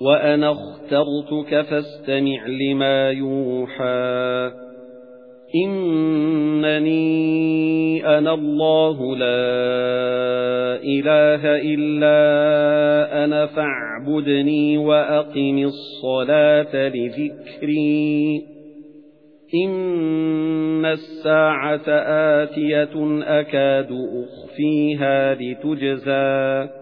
وَأَنَا اخْتَرْتُكَ فَاسْتَمِعْ لِمَا يُوحَى. إِنَّنِي أَنَا اللَّهُ لَا إِلَٰهَ إِلَّا أَنَا فَاعْبُدْنِي وَأَقِمِ الصَّلَاةَ لِذِكْرِي. إِنَّ السَّاعَةَ آتِيَةٌ أَكَادُ أُخْفِيهَا لِتُجْزَى.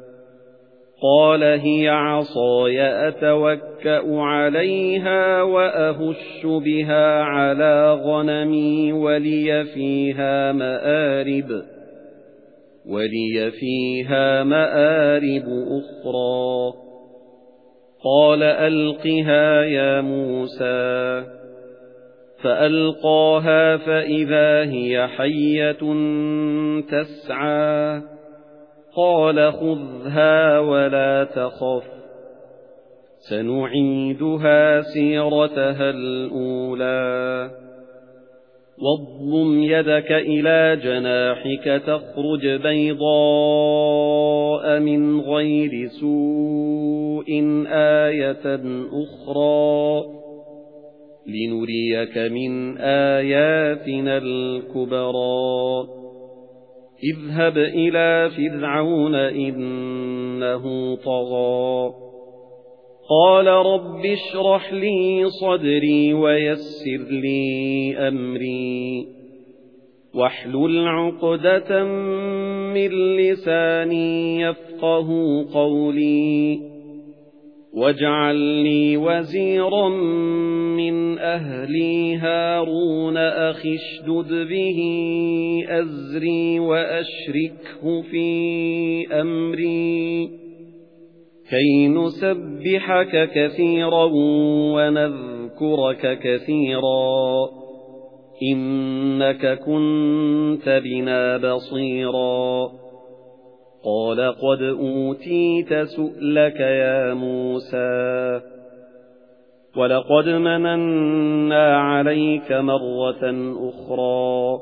قَالَ هِيَ عَصَايَ أَتَوَكَّأُ عَلَيْهَا وَأَهُشُّ بِهَا عَلَى غَنَمِي وَلِيَ فِيهَا مَآرِبُ وَلِيَ فِيهَا مَآرِبُ أُخْرَى. قَالَ أَلْقِهَا يَا مُوسَى. فَأَلْقَاهَا فَإِذَا هِيَ حَيَّةٌ تَسْعَى. قَالَ خُذْهَا وَلَا تَخَفْ. سَنُعِيدُهَا سِيرَتَهَا الْأُولَى. وَاضْمُمْ يَدَكَ إِلَى جَنَاحِكَ تَخْرُجْ بَيْضَاءَ مِنْ غَيْرِ سُوءٍ آيَةً أُخْرَى. لِنُرِيَكَ مِنْ آيَاتِنَا الْكُبْرَى. اذهب إلى فرعون إنه طغى. قال رب اشرح لي صدري ويسر لي أمري. واحلل عقدة من لساني يفقه قولي. واجعل لي وزيرا مِنْ أَهْلِي هَارُونَ أَخِي اشْدُدْ بِهِ أَزْرِي وَأَشْرِكْهُ فِي أَمْرِي كَيْ نُسَبِّحَكَ كَثِيرًا وَنَذْكُرَكَ كَثِيرًا إِنَّكَ كُنتَ بِنَا بَصِيرًا قَالَ قَدْ أُوتِيتَ سُؤْلَكَ يَا مُوسَى وَلَقَدْ مَنَنَّا عَلَيْكَ مَرَّةً أُخْرَى